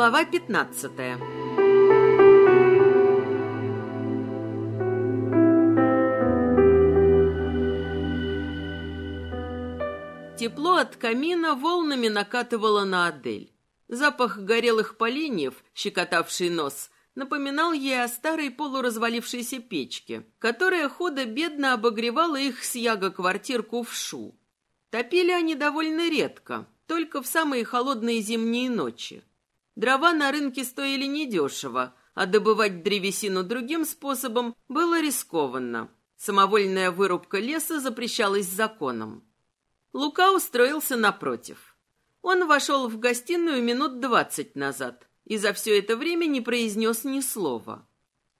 Глава 15 Тепло от камина волнами накатывало на Адель. Запах горелых поленьев, щекотавший нос, напоминал ей о старой полуразвалившейся печке, которая худо-бедно обогревала их с яго-квартирку в Шу. Топили они довольно редко, только в самые холодные зимние ночи. Дрова на рынке стоили недешево, а добывать древесину другим способом было рискованно. Самовольная вырубка леса запрещалась законом. Лука устроился напротив. Он вошел в гостиную минут двадцать назад и за все это время не произнес ни слова.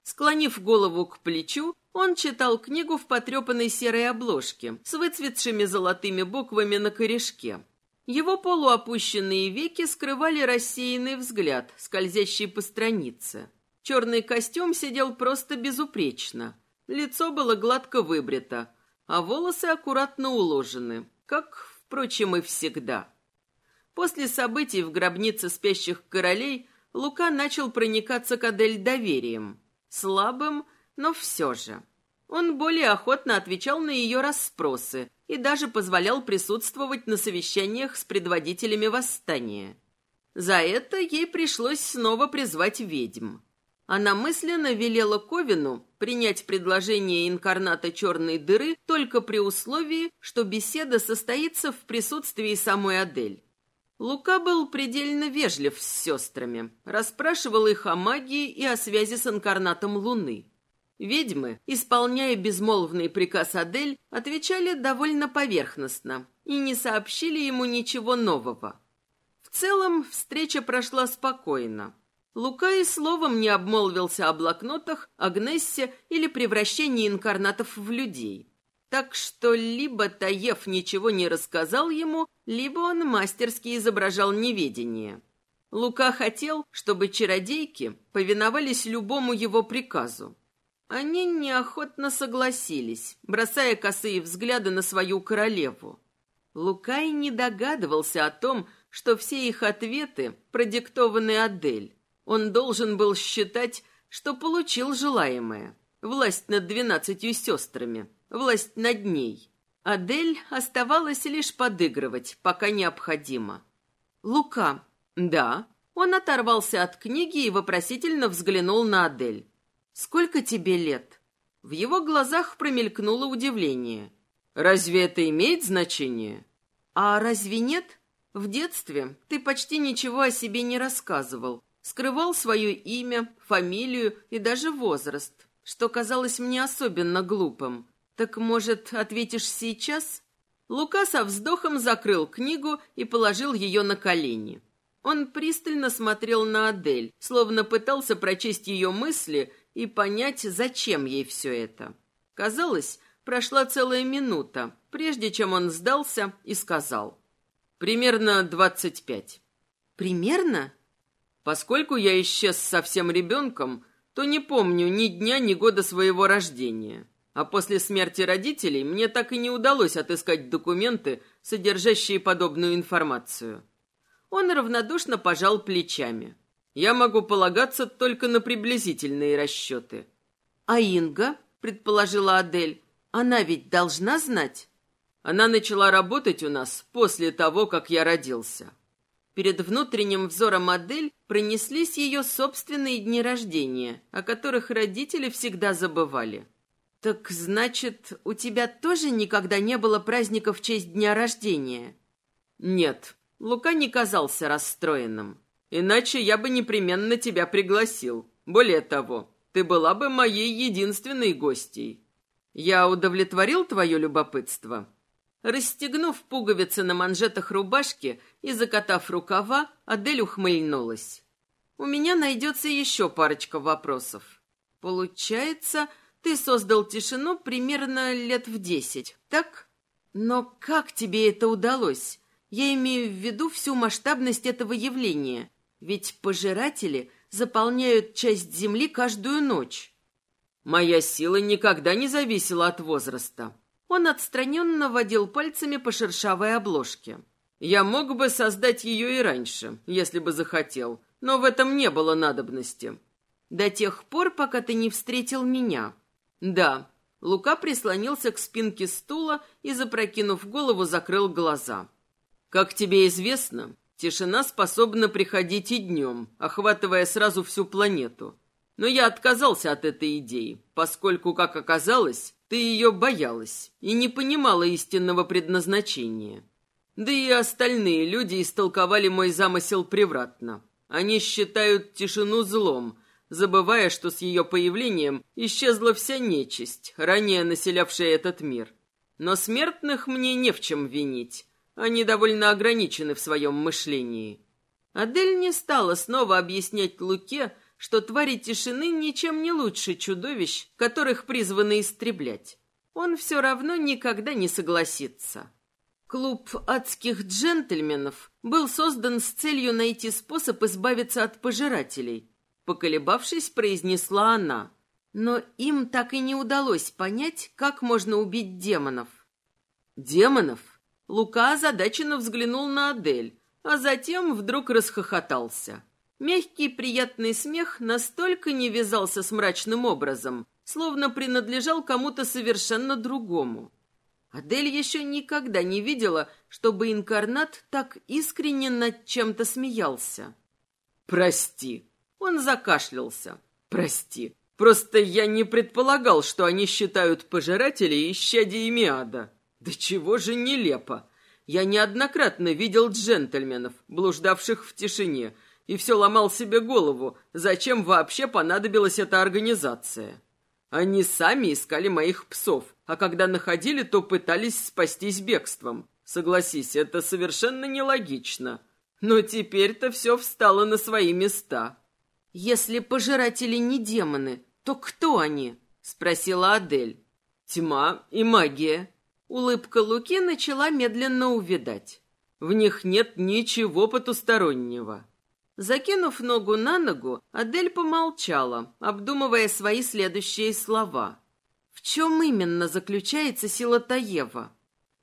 Склонив голову к плечу, он читал книгу в потрепанной серой обложке с выцветшими золотыми буквами на корешке. Его полуопущенные веки скрывали рассеянный взгляд, скользящий по странице. Черный костюм сидел просто безупречно. Лицо было гладко выбрито, а волосы аккуратно уложены, как, впрочем, и всегда. После событий в гробнице спящих королей Лука начал проникаться к Адель доверием. Слабым, но все же. Он более охотно отвечал на ее расспросы, и даже позволял присутствовать на совещаниях с предводителями восстания. За это ей пришлось снова призвать ведьм. Она мысленно велела Ковину принять предложение инкарната черной дыры только при условии, что беседа состоится в присутствии самой Адель. Лука был предельно вежлив с сестрами, расспрашивал их о магии и о связи с инкарнатом Луны. Ведьмы, исполняя безмолвный приказ Адель, отвечали довольно поверхностно и не сообщили ему ничего нового. В целом встреча прошла спокойно. Лука и словом не обмолвился о блокнотах, Агнессе или превращении инкарнатов в людей. Так что либо Таев ничего не рассказал ему, либо он мастерски изображал неведение. Лука хотел, чтобы чародейки повиновались любому его приказу. Они неохотно согласились, бросая косые взгляды на свою королеву. Лукай не догадывался о том, что все их ответы продиктованы Адель. Он должен был считать, что получил желаемое. Власть над двенадцатью сестрами, власть над ней. Адель оставалась лишь подыгрывать, пока необходимо. «Лука». «Да». Он оторвался от книги и вопросительно взглянул на Адель. «Сколько тебе лет?» В его глазах промелькнуло удивление. «Разве это имеет значение?» «А разве нет? В детстве ты почти ничего о себе не рассказывал. Скрывал свое имя, фамилию и даже возраст, что казалось мне особенно глупым. Так, может, ответишь сейчас?» Лука со вздохом закрыл книгу и положил ее на колени. Он пристально смотрел на Адель, словно пытался прочесть ее мысли и понять, зачем ей все это. Казалось, прошла целая минута, прежде чем он сдался и сказал. «Примерно двадцать пять». «Примерно?» «Поскольку я исчез совсем ребенком, то не помню ни дня, ни года своего рождения. А после смерти родителей мне так и не удалось отыскать документы, содержащие подобную информацию». Он равнодушно пожал плечами. Я могу полагаться только на приблизительные расчеты. А Инга, предположила Адель, она ведь должна знать? Она начала работать у нас после того, как я родился. Перед внутренним взором Адель пронеслись ее собственные дни рождения, о которых родители всегда забывали. «Так значит, у тебя тоже никогда не было праздника в честь дня рождения?» «Нет», Лука не казался расстроенным. Иначе я бы непременно тебя пригласил. Более того, ты была бы моей единственной гостьей. Я удовлетворил твое любопытство?» Расстегнув пуговицы на манжетах рубашки и закатав рукава, Адель ухмыльнулась. «У меня найдется еще парочка вопросов. Получается, ты создал тишину примерно лет в десять, так? Но как тебе это удалось? Я имею в виду всю масштабность этого явления. Ведь пожиратели заполняют часть земли каждую ночь. Моя сила никогда не зависела от возраста. Он отстраненно водил пальцами по шершавой обложке. Я мог бы создать ее и раньше, если бы захотел, но в этом не было надобности. До тех пор, пока ты не встретил меня. Да, Лука прислонился к спинке стула и, запрокинув голову, закрыл глаза. Как тебе известно, тишина способна приходить и днем, охватывая сразу всю планету. Но я отказался от этой идеи, поскольку, как оказалось, ты ее боялась и не понимала истинного предназначения. Да и остальные люди истолковали мой замысел превратно. Они считают тишину злом, забывая, что с ее появлением исчезла вся нечисть, ранее населявшая этот мир. Но смертных мне не в чем винить. Они довольно ограничены в своем мышлении. Адель не стала снова объяснять Луке, что твари тишины ничем не лучше чудовищ, которых призваны истреблять. Он все равно никогда не согласится. Клуб адских джентльменов был создан с целью найти способ избавиться от пожирателей, Поколебавшись, произнесла она. Но им так и не удалось понять, как можно убить демонов. «Демонов?» Лука озадаченно взглянул на Адель, а затем вдруг расхохотался. Мягкий приятный смех настолько не вязался с мрачным образом, словно принадлежал кому-то совершенно другому. Адель еще никогда не видела, чтобы инкарнат так искренне над чем-то смеялся. «Прости», он закашлялся. «Прости, просто я не предполагал, что они считают пожирателей исчадиями ада. Да чего же нелепо! Я неоднократно видел джентльменов, блуждавших в тишине, и все ломал себе голову, зачем вообще понадобилась эта организация. Они сами искали моих псов, а когда находили, то пытались спастись бегством. Согласись, это совершенно нелогично. Но теперь-то все встало на свои места. «Если пожиратели не демоны, то кто они?» — спросила Адель. «Тьма и магия». Улыбка Луки начала медленно увядать. В них нет ничего потустороннего. Закинув ногу на ногу, Адель помолчала, обдумывая свои следующие слова. В чем именно заключается сила Таева?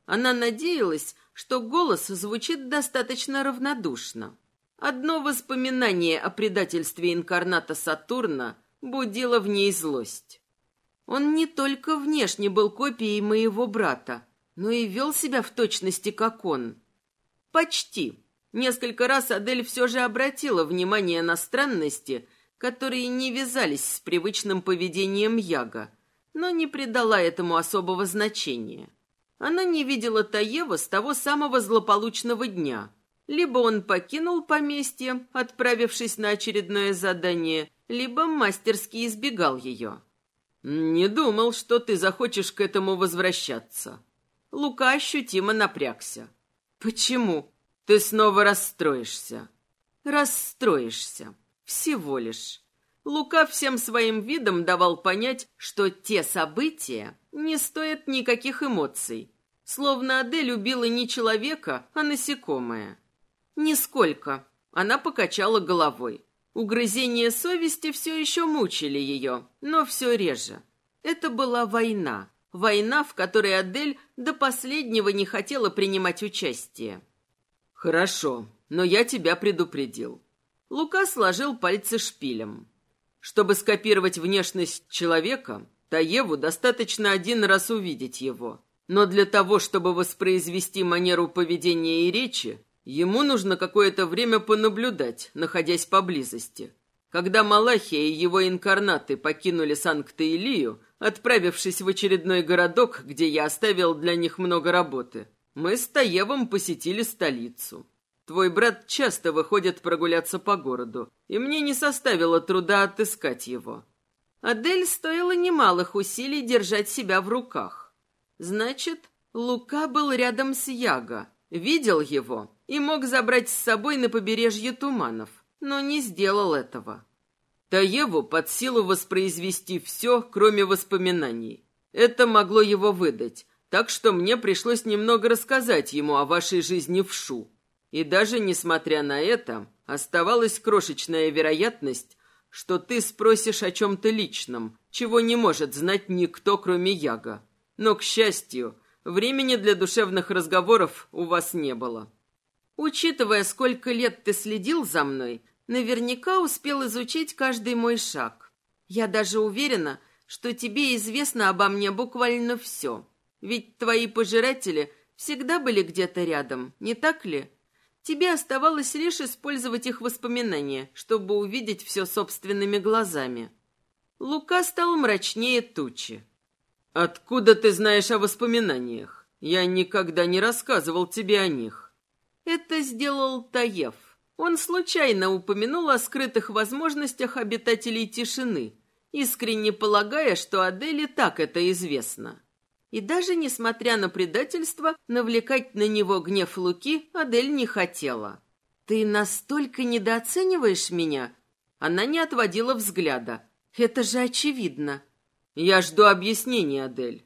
Она надеялась, что голос звучит достаточно равнодушно. Одно воспоминание о предательстве инкарната Сатурна будило в ней злость. Он не только внешне был копией моего брата, но и вел себя в точности, как он. Почти. Несколько раз Адель все же обратила внимание на странности, которые не вязались с привычным поведением Яга, но не придала этому особого значения. Она не видела Таева с того самого злополучного дня – либо он покинул поместье, отправившись на очередное задание, либо мастерски избегал ее. «Не думал, что ты захочешь к этому возвращаться». Лука ощутимо напрягся. «Почему? Ты снова расстроишься». «Расстроишься. Всего лишь». Лука всем своим видом давал понять, что те события не стоят никаких эмоций. Словно Адель убила не человека, а насекомое. «Нисколько». Она покачала головой. Угрызения совести все еще мучили ее, но все реже. Это была война. Война, в которой Адель до последнего не хотела принимать участие. «Хорошо, но я тебя предупредил». Лука сложил пальцы шпилем. Чтобы скопировать внешность человека, Таеву достаточно один раз увидеть его. Но для того, чтобы воспроизвести манеру поведения и речи, Ему нужно какое-то время понаблюдать, находясь поблизости. Когда Малахия и его инкарнаты покинули Санкт-Илию, отправившись в очередной городок, где я оставил для них много работы, мы с Таевом посетили столицу. Твой брат часто выходит прогуляться по городу, и мне не составило труда отыскать его. Адель стоило немалых усилий держать себя в руках. Значит, Лука был рядом с Яго, видел его и мог забрать с собой на побережье туманов, но не сделал этого. Таеву под силу воспроизвести все, кроме воспоминаний. Это могло его выдать, так что мне пришлось немного рассказать ему о вашей жизни в Шу. И даже несмотря на это, оставалась крошечная вероятность, что ты спросишь о чем-то личном, чего не может знать никто, кроме Яга. Но, к счастью, времени для душевных разговоров у вас не было. Учитывая, сколько лет ты следил за мной, Наверняка успел изучить каждый мой шаг. Я даже уверена, что тебе известно обо мне буквально все. Ведь твои пожиратели всегда были где-то рядом, не так ли? Тебе оставалось лишь использовать их воспоминания, чтобы увидеть все собственными глазами. Лука стал мрачнее тучи. «Откуда ты знаешь о воспоминаниях? Я никогда не рассказывал тебе о них». Это сделал Таев. Он случайно упомянул о скрытых возможностях обитателей тишины, искренне полагая, что Адели так это известно. И даже несмотря на предательство, навлекать на него гнев Луки Адель не хотела. «Ты настолько недооцениваешь меня?» Она не отводила взгляда. «Это же очевидно». «Я жду объяснения, Адель».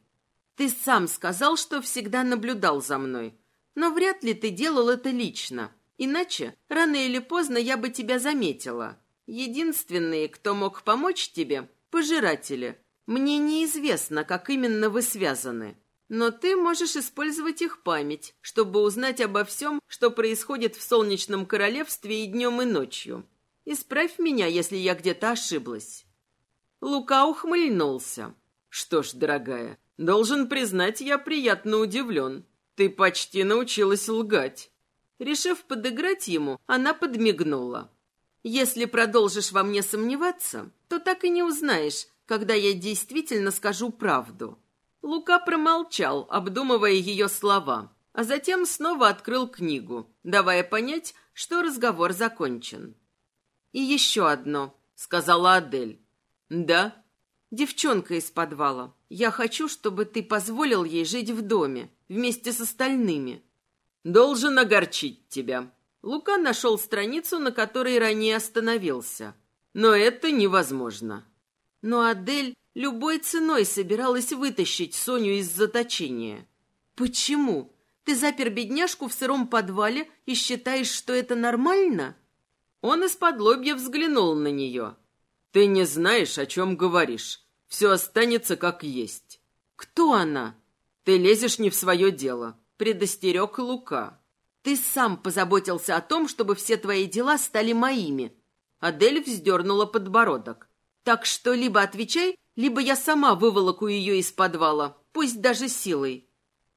«Ты сам сказал, что всегда наблюдал за мной. Но вряд ли ты делал это лично. Иначе, рано или поздно я бы тебя заметила. Единственные, кто мог помочь тебе – пожиратели. Мне неизвестно, как именно вы связаны, но ты можешь использовать их память, чтобы узнать обо всем, что происходит в Солнечном Королевстве и днем, и ночью. Исправь меня, если я где-то ошиблась». Лука ухмыльнулся. «Что ж, дорогая, должен признать, я приятно удивлен. Ты почти научилась лгать». Решив подыграть ему, она подмигнула. «Если продолжишь во мне сомневаться, то так и не узнаешь, когда я действительно скажу правду». Лука промолчал, обдумывая ее слова, а затем снова открыл книгу, давая понять, что разговор закончен. «И еще одно», — сказала Адель. «Да?» «Девчонка из подвала. Я хочу, чтобы ты позволил ей жить в доме, вместе с остальными». «Должен огорчить тебя». Лука нашел страницу, на которой ранее остановился. «Но это невозможно. Но Адель любой ценой собиралась вытащить Соню из заточения. «Почему? Ты запер бедняжку в сыром подвале и считаешь, что это нормально?» Он из-под лобья взглянул на нее. «Ты не знаешь, о чем говоришь. Все останется как есть». «Кто она?» «Ты лезешь не в свое дело», — предостерег Лука. «Ты сам позаботился о том, чтобы все твои дела стали моими». Адель вздернула подбородок. Так что либо отвечай, либо я сама выволоку ее из подвала, пусть даже силой».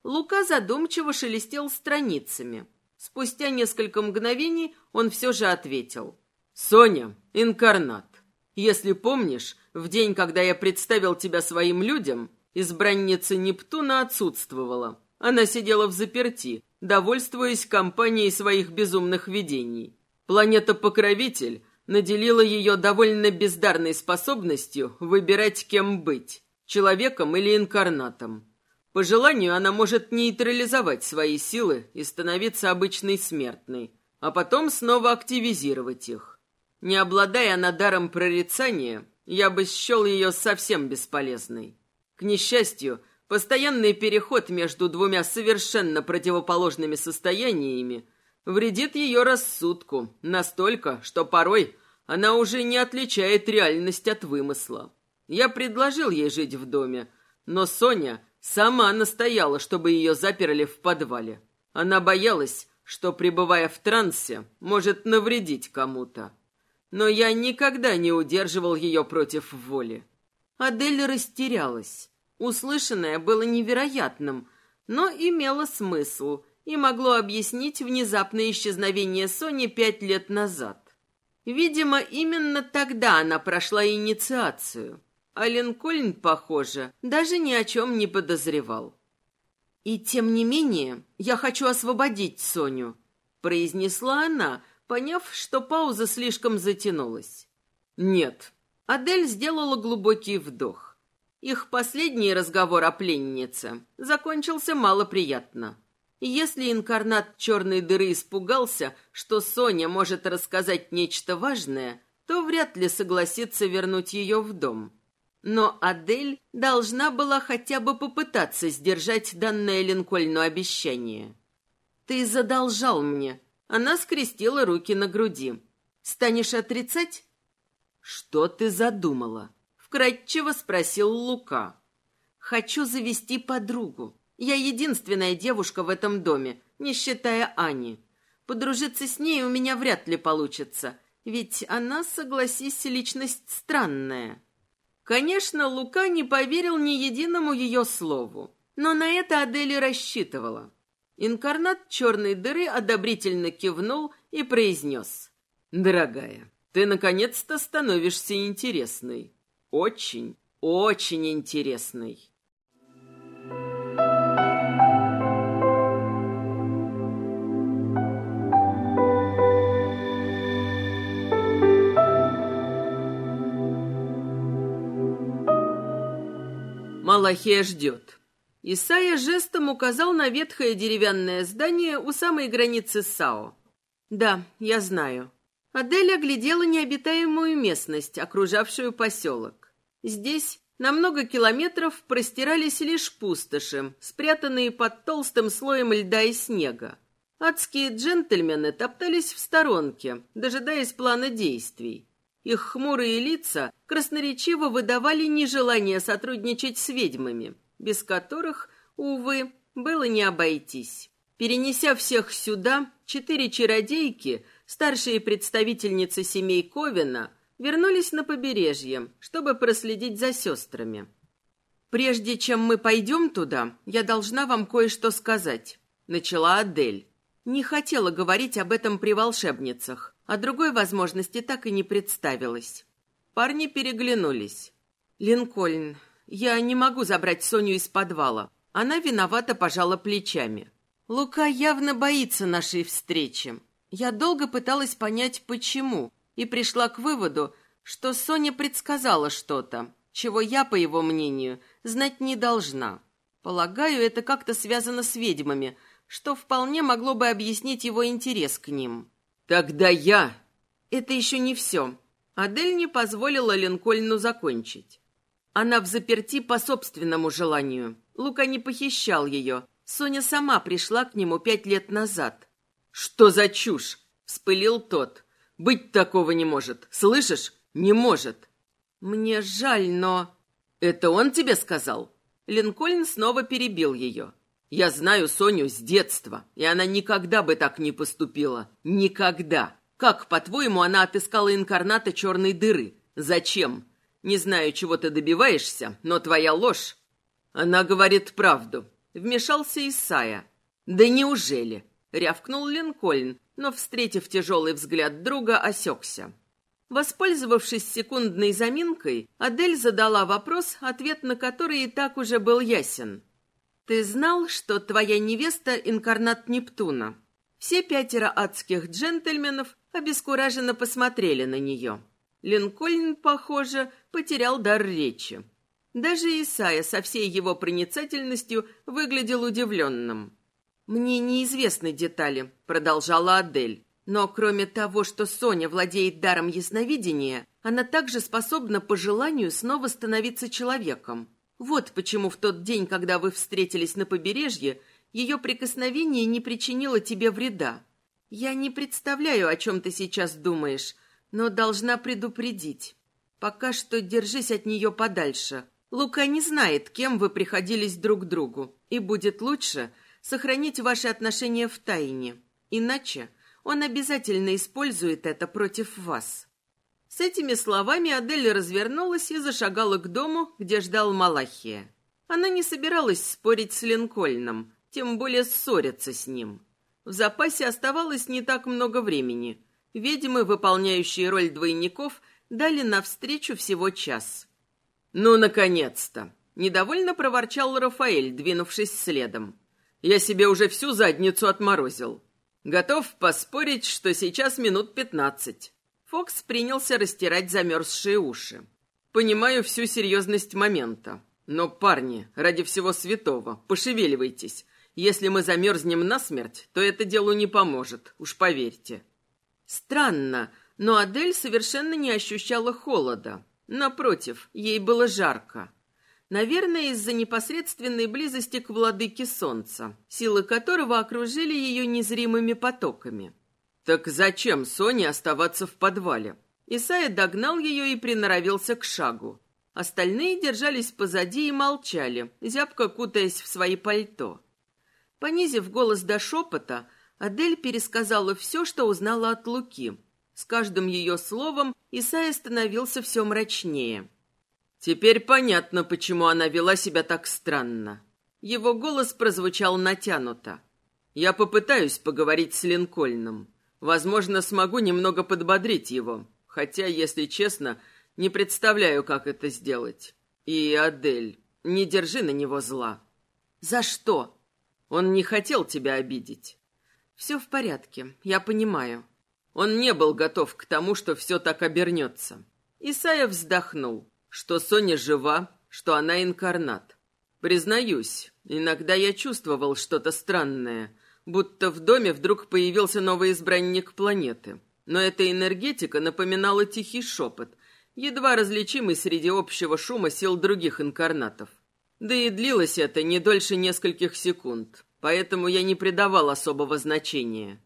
Лука задумчиво шелестел страницами. Спустя несколько мгновений он все же ответил. «Соня, инкарнат. Если помнишь, в день, когда я представил тебя своим людям, избранница Нептуна отсутствовала. Она сидела в заперти, довольствуясь компанией своих безумных видений. Планета-покровитель наделила ее довольно бездарной способностью выбирать, кем быть – человеком или инкарнатом. По желанию она может нейтрализовать свои силы и становиться обычной смертной, а потом снова активизировать их. Не обладая она даром прорицания, я бы счел ее совсем бесполезной. К несчастью, постоянный переход между двумя совершенно противоположными состояниями вредит ее рассудку настолько, что порой она уже не отличает реальность от вымысла. Я предложил ей жить в доме, но Соня сама настояла, чтобы ее заперли в подвале. Она боялась, что, пребывая в трансе, может навредить кому-то. Но я никогда не удерживал ее против воли. Адель растерялась. Услышанное было невероятным, но имело смысл – и могло объяснить внезапное исчезновение Сони пять лет назад. Видимо, именно тогда она прошла инициацию, а Линкольн, похоже, даже ни о чем не подозревал. «И тем не менее, я хочу освободить Соню», — произнесла она, поняв, что пауза слишком затянулась. «Нет». Адель сделала глубокий вдох. Их последний разговор о пленнице закончился малоприятно. Если инкарнат черной дыры испугался, что Соня может рассказать нечто важное, то вряд ли согласится вернуть ее в дом. Но Адель должна была хотя бы попытаться сдержать данное Линкольну обещание. «Ты задолжал мне». Она скрестила руки на груди. «Станешь отрицать?» «Что ты задумала?» Вкратчиво спросил Лука. «Хочу завести подругу. Я единственная девушка в этом доме, не считая Ани. Подружиться с ней у меня вряд ли получится. Ведь она, согласись, личность странная. Конечно, Лука не поверил ни единому ее слову, но на это Адель рассчитывала. Инкарнат черной дыры одобрительно кивнул и произнес. «Дорогая, ты наконец-то становишься интересной. Очень, очень интересной». Малахия ждет. Исайя жестом указал на ветхое деревянное здание у самой границы САО. «Да, я знаю». Адель оглядела необитаемую местность, окружавшую поселок. Здесь на много километров простирались лишь пустоши, спрятанные под толстым слоем льда и снега. Адские джентльмены топтались в сторонке, дожидаясь плана действий. Их хмурые лица красноречиво выдавали нежелание сотрудничать с ведьмами, без которых, увы, было не обойтись. Перенеся всех сюда, четыре чародейки, старшие представительницы семей Ковина, вернулись на побережье, чтобы проследить за сестрами. «Прежде чем мы пойдем туда, я должна вам кое-что сказать», — начала Адель. Не хотела говорить об этом при волшебницах, а другой возможности так и не представилось. Парни переглянулись. «Линкольн, я не могу забрать Соню из подвала. Она виновата пожала плечами. Лука явно боится нашей встречи. Я долго пыталась понять, почему, и пришла к выводу, что Соня предсказала что-то, чего я, по его мнению, знать не должна. Полагаю, это как-то связано с ведьмами, что вполне могло бы объяснить его интерес к ним. «Тогда я...» Это еще не все. Адель не позволила Линкольну закончить. Она в заперти по собственному желанию. Лука не похищал ее. Соня сама пришла к нему пять лет назад. «Что за чушь?» — вспылил тот. «Быть такого не может. Слышишь? Не может». «Мне жаль, но...» «Это он тебе сказал?» Линкольн снова перебил ее. «Я знаю Соню с детства, и она никогда бы так не поступила. Никогда. Как, по-твоему, она отыскала инкарната черной дыры? Зачем? Не знаю, чего ты добиваешься, но твоя ложь. Она говорит правду. Вмешался Исая. Да неужели? Рявкнул Линкольн, но, встретив тяжелый взгляд друга, осекся. Воспользовавшись секундной заминкой, Адель задала вопрос, ответ на который и так уже был ясен. «Ты знал, что твоя невеста — инкарнат Нептуна?» Все пятеро адских джентльменов обескураженно посмотрели на нее. Линкольн, похоже, потерял дар речи. Даже Исайя со всей его проницательностью выглядел удивленным. «Мне неизвестны детали», — продолжала Адель. «Но кроме того, что Соня владеет даром ясновидения, она также способна по желанию снова становиться человеком. Вот почему в тот день, когда вы встретились на побережье, ее прикосновение не причинило тебе вреда. Я не представляю, о чем ты сейчас думаешь, но должна предупредить. Пока что держись от нее подальше. Лука не знает, кем вы приходились друг другу, и будет лучше сохранить ваши отношения в тайне. Иначе он обязательно использует это против вас. С этими словами Адель развернулась и зашагала к дому, где ждал Малахия. Она не собиралась спорить с Линкольном, тем более ссориться с ним. В запасе оставалось не так много времени, Ведьмы, выполняющие роль двойников, дали навстречу всего час. «Ну, наконец-то!» — недовольно проворчал Рафаэль, двинувшись следом. «Я себе уже всю задницу отморозил. Готов поспорить, что сейчас минут пятнадцать». Фокс принялся растирать замерзшие уши. «Понимаю всю серьезность момента. Но, парни, ради всего святого, пошевеливайтесь. Если мы замерзнем насмерть, то это делу не поможет, уж поверьте». Странно, но Адель совершенно не ощущала холода. Напротив, ей было жарко. Наверное, из-за непосредственной близости к владыке солнца, силы которого окружили ее незримыми потоками. Так зачем Соне оставаться в подвале? Исайя догнал ее и приноровился к шагу. Остальные держались позади и молчали, зябко кутаясь в свои пальто. Понизив голос до шепота, Адель пересказала все, что узнала от Луки. С каждым ее словом Исайя становился все мрачнее. Теперь понятно, почему она вела себя так странно. Его голос прозвучал натянуто. «Я попытаюсь поговорить с Линкольном. Возможно, смогу немного подбодрить его, хотя, если честно, не представляю, как это сделать. И, Адель, не держи на него зла». «За что?» «Он не хотел тебя обидеть». «Все в порядке, я понимаю». Он не был готов к тому, что все так обернется. Исайя вздохнул, что Соня жива, что она инкарнат. Признаюсь, иногда я чувствовал что-то странное, будто в доме вдруг появился новый избранник планеты. Но эта энергетика напоминала тихий шепот, едва различимый среди общего шума сил других инкарнатов. Да и длилось это не дольше нескольких секунд, поэтому я не придавал особого значения.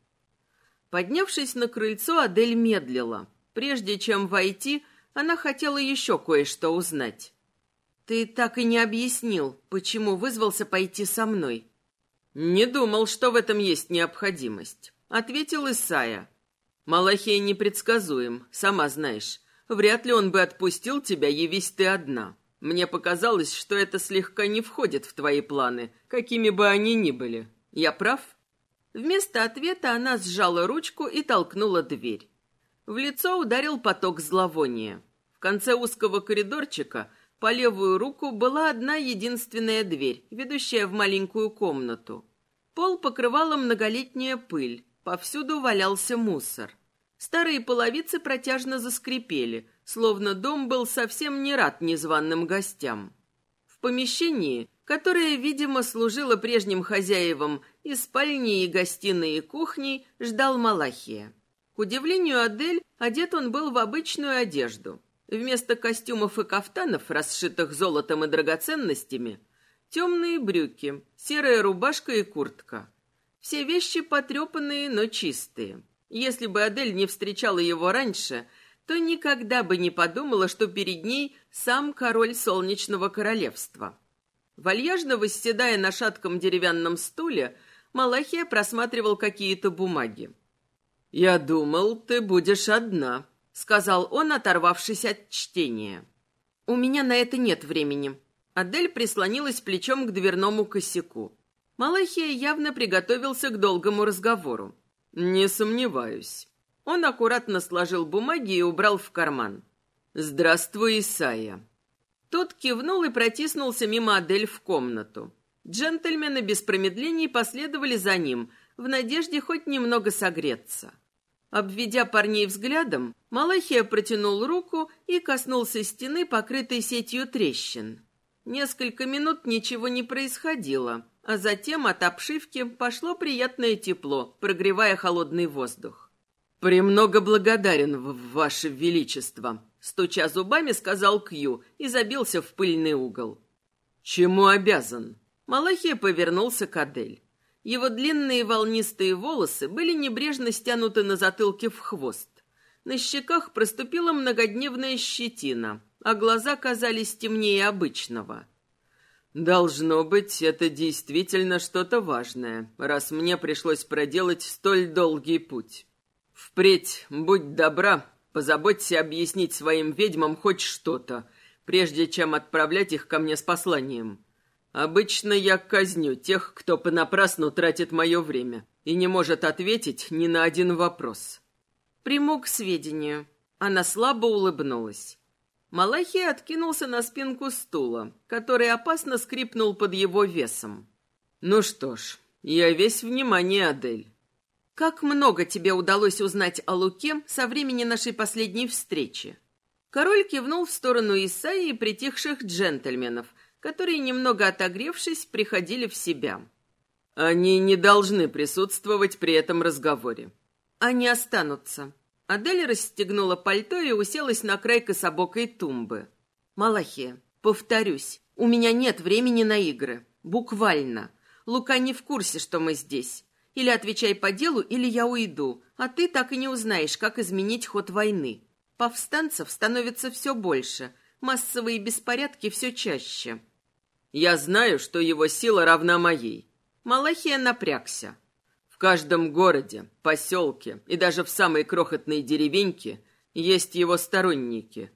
Поднявшись на крыльцо, Адель медлила. Прежде чем войти, она хотела еще кое-что узнать. «Ты так и не объяснил, почему вызвался пойти со мной?» «Не думал, что в этом есть необходимость», — ответил Исая. «Малахей непредсказуем, сама знаешь. Вряд ли он бы отпустил тебя, явись ты одна. Мне показалось, что это слегка не входит в твои планы, какими бы они ни были. Я прав?» Вместо ответа она сжала ручку и толкнула дверь. В лицо ударил поток зловония. В конце узкого коридорчика по левую руку была одна единственная дверь, ведущая в маленькую комнату. Пол покрывала многолетняя пыль, повсюду валялся мусор. Старые половицы протяжно заскрипели, словно дом был совсем не рад незваным гостям. В помещении которая, видимо, служила прежним хозяевам и спальней, и гостиной, и кухней, ждал Малахия. К удивлению Адель, одет он был в обычную одежду. Вместо костюмов и кафтанов, расшитых золотом и драгоценностями, темные брюки, серая рубашка и куртка. Все вещи потрепанные, но чистые. Если бы Адель не встречала его раньше, то никогда бы не подумала, что перед ней сам король Солнечного Королевства. Вальяжно восседая на шатком деревянном стуле, Малахия просматривал какие-то бумаги. «Я думал, ты будешь одна», — сказал он, оторвавшись от чтения. «У меня на это нет времени». Адель прислонилась плечом к дверному косяку. Малахия явно приготовился к долгому разговору. «Не сомневаюсь». Он аккуратно сложил бумаги и убрал в карман. «Здравствуй, Исайя. Тот кивнул и протиснулся мимо Адель в комнату. Джентльмены без промедлений последовали за ним, в надежде хоть немного согреться. Обведя парней взглядом, Малахия протянул руку и коснулся стены, покрытой сетью трещин. Несколько минут ничего не происходило, а затем от обшивки пошло приятное тепло, прогревая холодный воздух. «Премного благодарен, Ваше Величество», Стуча зубами, сказал Кью и забился в пыльный угол. «Чему обязан?» Малахия повернулся к Адель. Его длинные волнистые волосы были небрежно стянуты на затылке в хвост. На щеках проступила многодневная щетина, а глаза казались темнее обычного. «Должно быть, это действительно что-то важное, раз мне пришлось проделать столь долгий путь. Впредь, будь добра, Позаботься объяснить своим ведьмам хоть что-то, прежде чем отправлять их ко мне с посланием. Обычно я казню тех, кто понапрасну тратит мое время и не может ответить ни на один вопрос. Приму к сведению. Она слабо улыбнулась. Малахий откинулся на спинку стула, который опасно скрипнул под его весом. «Ну что ж, я весь внимание, Адель. Как много тебе удалось узнать о Луке со времени нашей последней встречи? Король кивнул в сторону Исаи и притихших джентльменов, которые, немного отогревшись, приходили в себя. Они не должны присутствовать при этом разговоре. Они останутся. Адель расстегнула пальто и уселась на край кособокой тумбы. Малахия, повторюсь, у меня нет времени на игры. Буквально. Лука не в курсе, что мы здесь. Или отвечай по делу, или я уйду, а ты так и не узнаешь, как изменить ход войны. Повстанцев становится все больше, массовые беспорядки все чаще. Я знаю, что его сила равна моей. Малахия напрягся. В каждом городе, поселке и даже в самой крохотной деревеньке есть его сторонники.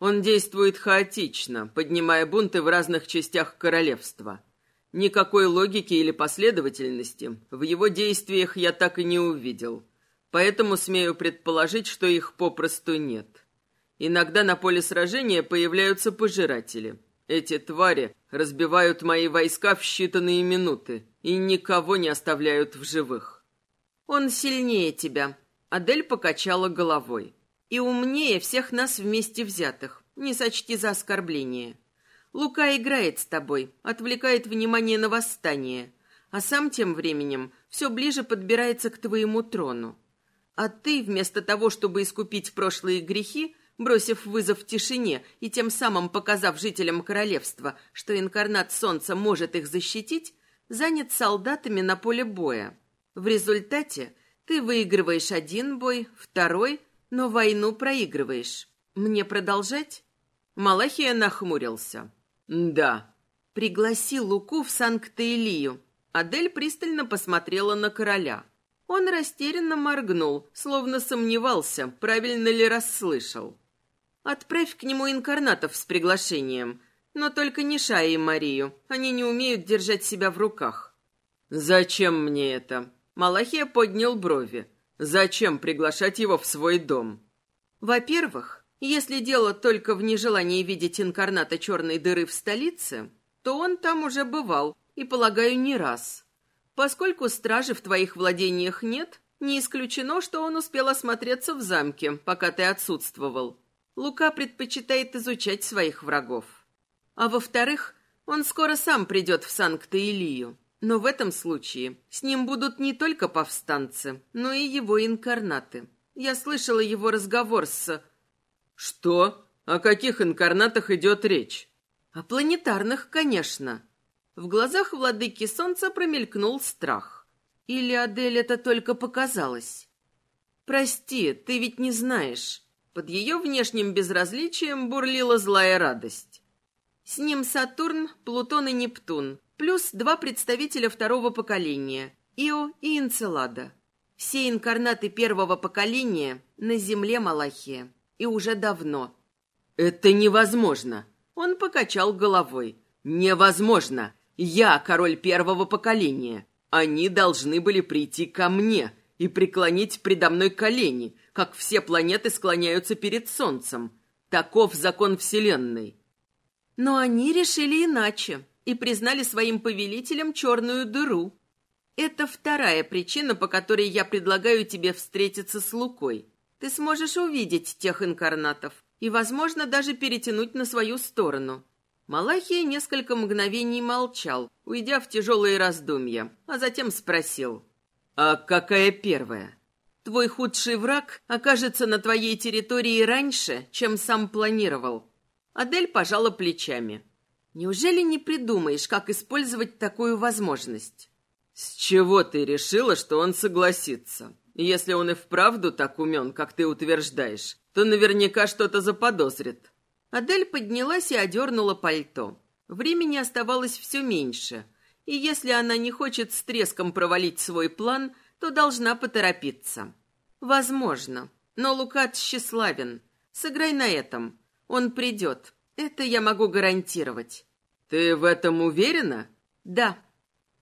Он действует хаотично, поднимая бунты в разных частях королевства. Никакой логики или последовательности в его действиях я так и не увидел. Поэтому смею предположить, что их попросту нет. Иногда на поле сражения появляются пожиратели. Эти твари разбивают мои войска в считанные минуты и никого не оставляют в живых. Он сильнее тебя. Адель покачала головой. И умнее всех нас вместе взятых. Не сочти за оскорбление. Лука играет с тобой, отвлекает внимание на восстание, а сам тем временем все ближе подбирается к твоему трону. А ты, вместо того, чтобы искупить прошлые грехи, бросив вызов тишине и тем самым показав жителям королевства, что инкарнат солнца может их защитить, занят солдатами на поле боя. В результате ты выигрываешь один бой, второй, но войну проигрываешь. Мне продолжать? Малахия нахмурился. «Да». «Пригласи Луку в Санкт-Илию». Адель пристально посмотрела на короля. Он растерянно моргнул, словно сомневался, правильно ли расслышал. «Отправь к нему инкарнатов с приглашением, но только не Шая и Марию, они не умеют держать себя в руках». «Зачем мне это?» Малахия поднял брови. «Зачем приглашать его в свой дом?» «Во-первых, если дело только в нежелании видеть инкарната черной дыры в столице, то он там уже бывал, и, полагаю, не раз. Поскольку стражи в твоих владениях нет, не исключено, что он успел осмотреться в замке, пока ты отсутствовал. Лука предпочитает изучать своих врагов. А во-вторых, он скоро сам придет в Санкт-Илию. Но в этом случае с ним будут не только повстанцы, но и его инкарнаты. Я слышала его разговор с «Что? О каких инкарнатах идет речь?» «О планетарных, конечно». В глазах владыки солнца промелькнул страх. Или Адель это только показалось? «Прости, ты ведь не знаешь». Под ее внешним безразличием бурлила злая радость. С ним Сатурн, Плутон и Нептун, плюс два представителя второго поколения – Ио и Энцелада. Все инкарнаты первого поколения на Земле Малахия и уже давно. «Это невозможно!» Он покачал головой. «Невозможно! Я король первого поколения. Они должны были прийти ко мне и преклонить предо мной колени, как все планеты склоняются перед Солнцем. Таков закон Вселенной». Но они решили иначе и признали своим повелителем черную дыру. Это вторая причина, по которой я предлагаю тебе встретиться с Лукой. Ты сможешь увидеть тех инкарнатов и, возможно, даже перетянуть на свою сторону. Малахия несколько мгновений молчал, уйдя в тяжелые раздумья, а затем спросил. «А какая первая?» «Твой худший враг окажется на твоей территории раньше, чем сам планировал». Адель пожала плечами. «Неужели не придумаешь, как использовать такую возможность?» «С чего ты решила, что он согласится?» Если он и вправду так умен, как ты утверждаешь, то наверняка что-то заподозрит». Адель поднялась и одернула пальто. Времени оставалось все меньше, и если она не хочет с треском провалить свой план, то должна поторопиться. Возможно, но Лукат тщеславен. Сыграй на этом. Он придет. Это я могу гарантировать. Ты в этом уверена? Да.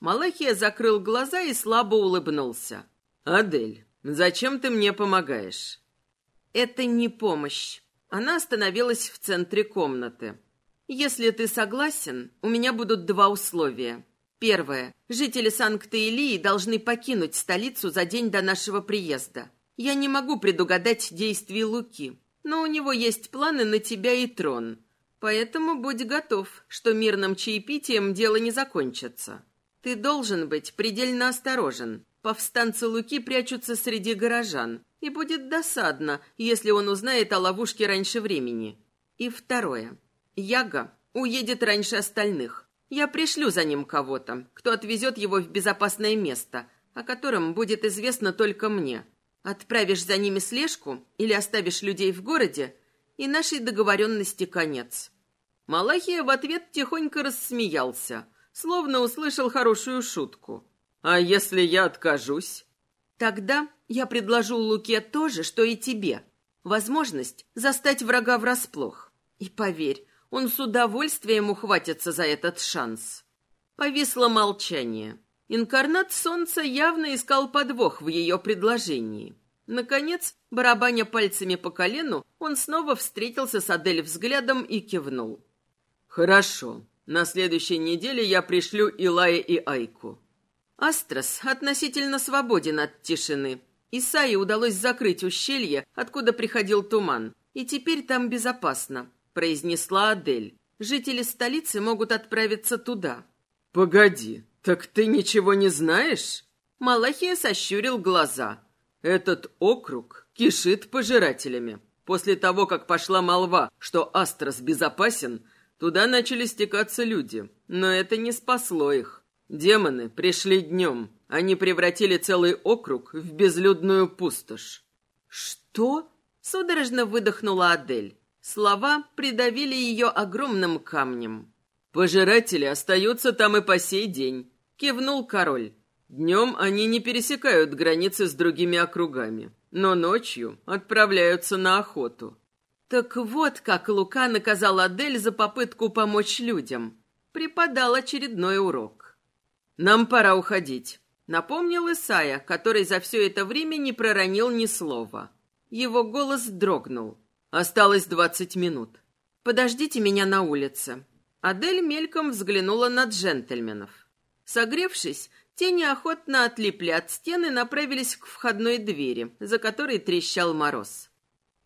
Малахия закрыл глаза и слабо улыбнулся. «Адель, зачем ты мне помогаешь?» «Это не помощь». Она остановилась в центре комнаты. «Если ты согласен, у меня будут два условия. Первое. Жители Санкт-Илии должны покинуть столицу за день до нашего приезда. Я не могу предугадать действий Луки, но у него есть планы на тебя и трон. Поэтому будь готов, что мирным чаепитием дело не закончится. Ты должен быть предельно осторожен. Повстанцы Луки прячутся среди горожан, и будет досадно, если он узнает о ловушке раньше времени. И второе. Яга уедет раньше остальных. Я пришлю за ним кого-то, кто отвезет его в безопасное место, о котором будет известно только мне. Отправишь за ними слежку или оставишь людей в городе, и нашей договоренности конец». Малахия в ответ тихонько рассмеялся, словно услышал хорошую шутку. А если я откажусь? Тогда я предложу Луке то же, что и тебе. Возможность застать врага врасплох. И поверь, он с удовольствием ухватится за этот шанс. Повисло молчание. Инкарнат солнца явно искал подвох в ее предложении. Наконец, барабаня пальцами по колену, он снова встретился с Адель взглядом и кивнул. «Хорошо. На следующей неделе я пришлю Илая и Айку». Астрос относительно свободен от тишины. Исае удалось закрыть ущелье, откуда приходил туман, и теперь там безопасно, произнесла Адель. Жители столицы могут отправиться туда. Погоди, так ты ничего не знаешь? Малахия сощурил глаза. Этот округ кишит пожирателями. После того, как пошла молва, что Астрос безопасен, туда начали стекаться люди, но это не спасло их. Демоны пришли днем. Они превратили целый округ в безлюдную пустошь. «Что?» — судорожно выдохнула Адель. Слова придавили ее огромным камнем. «Пожиратели остаются там и по сей день», — кивнул король. Днем они не пересекают границы с другими округами, но ночью отправляются на охоту. Так вот, как Лука наказал Адель за попытку помочь людям. Преподал очередной урок. «Нам пора уходить», — напомнил Исая, который за все это время не проронил ни слова. Его голос дрогнул. «Осталось двадцать минут. Подождите меня на улице». Адель мельком взглянула на джентльменов. Согревшись, те неохотно отлипли от стены и направились к входной двери, за которой трещал мороз.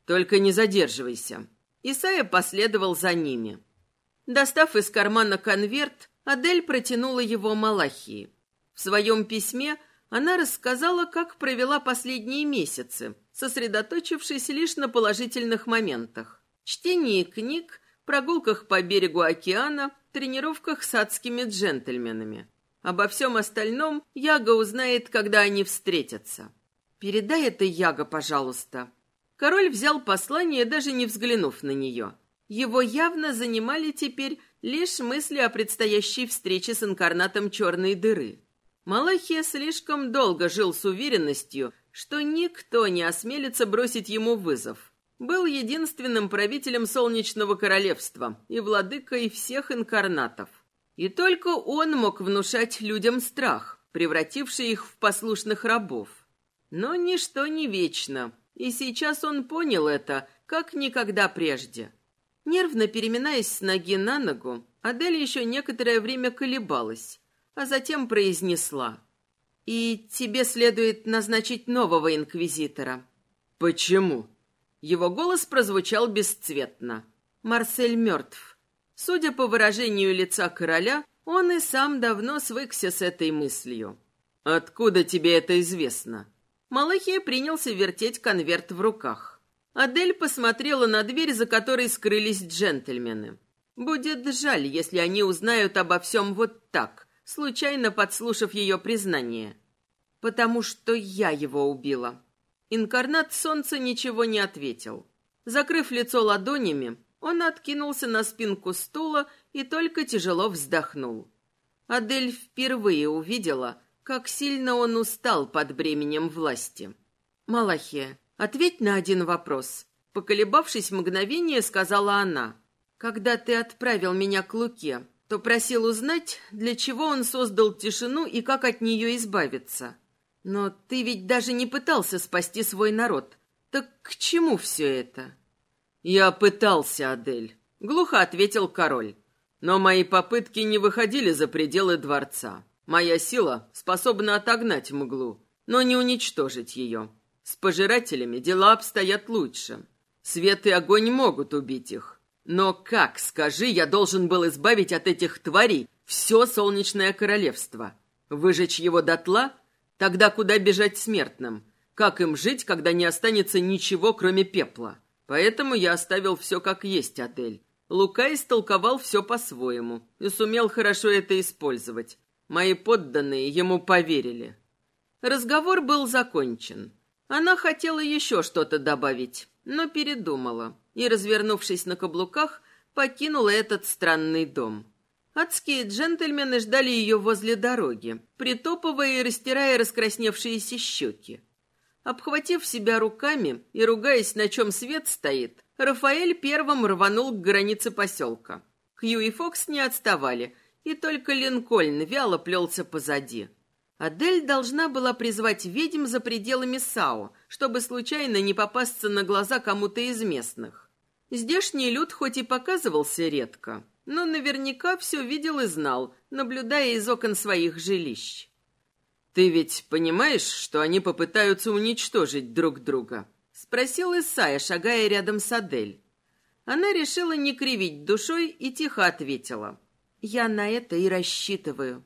«Только не задерживайся». Исайя последовал за ними. Достав из кармана конверт, Адель протянула его Малахии. В своем письме она рассказала, как провела последние месяцы, сосредоточившись лишь на положительных моментах. Чтении книг, прогулках по берегу океана, тренировках с адскими джентльменами. Обо всем остальном Яга узнает, когда они встретятся. Передай это Яга, пожалуйста. Король взял послание, даже не взглянув на нее. Его явно занимали теперь лишь мысли о предстоящей встрече с инкарнатом черной дыры. Малахия слишком долго жил с уверенностью, что никто не осмелится бросить ему вызов. Был единственным правителем Солнечного Королевства и владыкой всех инкарнатов. И только он мог внушать людям страх, превративший их в послушных рабов. Но ничто не вечно, и сейчас он понял это, как никогда прежде. Нервно переминаясь с ноги на ногу, Адель еще некоторое время колебалась, а затем произнесла. «И тебе следует назначить нового инквизитора». «Почему?» Его голос прозвучал бесцветно. «Марсель мертв. Судя по выражению лица короля, он и сам давно свыкся с этой мыслью. «Откуда тебе это известно?» Малахия принялся вертеть конверт в руках. Адель посмотрела на дверь, за которой скрылись джентльмены. Будет жаль, если они узнают обо всем вот так, случайно подслушав ее признание. Потому что я его убила. Инкарнат солнца ничего не ответил. Закрыв лицо ладонями, он откинулся на спинку стула и только тяжело вздохнул. Адель впервые увидела, как сильно он устал под бременем власти. «Малахия, ответь на один вопрос», — поколебавшись мгновение, сказала она. «Когда ты отправил меня к Луке, то просил узнать, для чего он создал тишину и как от нее избавиться. Но ты ведь даже не пытался спасти свой народ. Так к чему все это?» «Я пытался, Адель», — глухо ответил король. «Но мои попытки не выходили за пределы дворца. Моя сила способна отогнать мглу, но не уничтожить ее. С пожирателями дела обстоят лучше. Свет и огонь могут убить их. Но как, скажи, я должен был избавить от этих тварей все солнечное королевство? Выжечь его дотла? Тогда куда бежать смертным? Как им жить, когда не останется ничего, кроме пепла?» Поэтому я оставил все как есть, Адель. Лука истолковал все по-своему и сумел хорошо это использовать. Мои подданные ему поверили. Разговор был закончен. Она хотела еще что-то добавить, но передумала и, развернувшись на каблуках, покинула этот странный дом. Адские джентльмены ждали ее возле дороги, притопывая и растирая раскрасневшиеся щеки. Обхватив себя руками и ругаясь, на чем свет стоит, Рафаэль первым рванул к границе поселка. Хью и Фокс не отставали, и только Линкольн вяло плелся позади. Адель должна была призвать ведьм за пределами САО, чтобы случайно не попасться на глаза кому-то из местных. Здешний люд хоть и показывался редко, но наверняка все видел и знал, наблюдая из окон своих жилищ. «Ты ведь понимаешь, что они попытаются уничтожить друг друга?» — спросил Исайя, шагая рядом с Адель. Она решила не кривить душой и тихо ответила. «Я на это и рассчитываю».